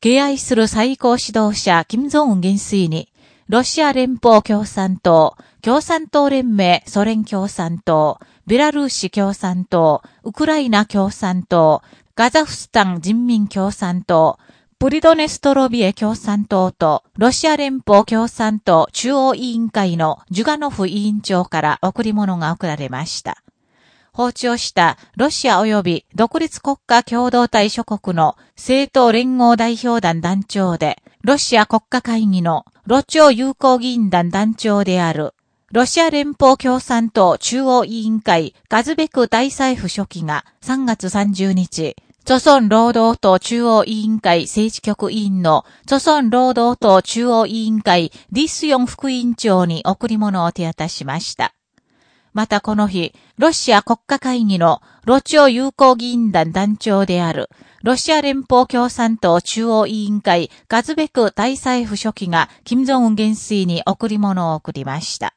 敬愛する最高指導者、金正恩元帥に、ロシア連邦共産党、共産党連盟ソ連共産党、ベラルーシ共産党、ウクライナ共産党、ガザフスタン人民共産党、プリドネストロビエ共産党と、ロシア連邦共産党中央委員会のジュガノフ委員長から贈り物が贈られました。訪朝したロシア及び独立国家共同体諸国の政党連合代表団団長で、ロシア国家会議のロ朝友好議員団団長である、ロシア連邦共産党中央委員会ガズベク大裁府書記が3月30日、著村労働党中央委員会政治局委員の、著村労働党中央委員会ディスヨン副委員長に贈り物を手渡しました。またこの日、ロシア国家会議のロチオ友好議員団団長である、ロシア連邦共産党中央委員会ガズベク大財府書記が金正恩元帥に贈り物を贈りました。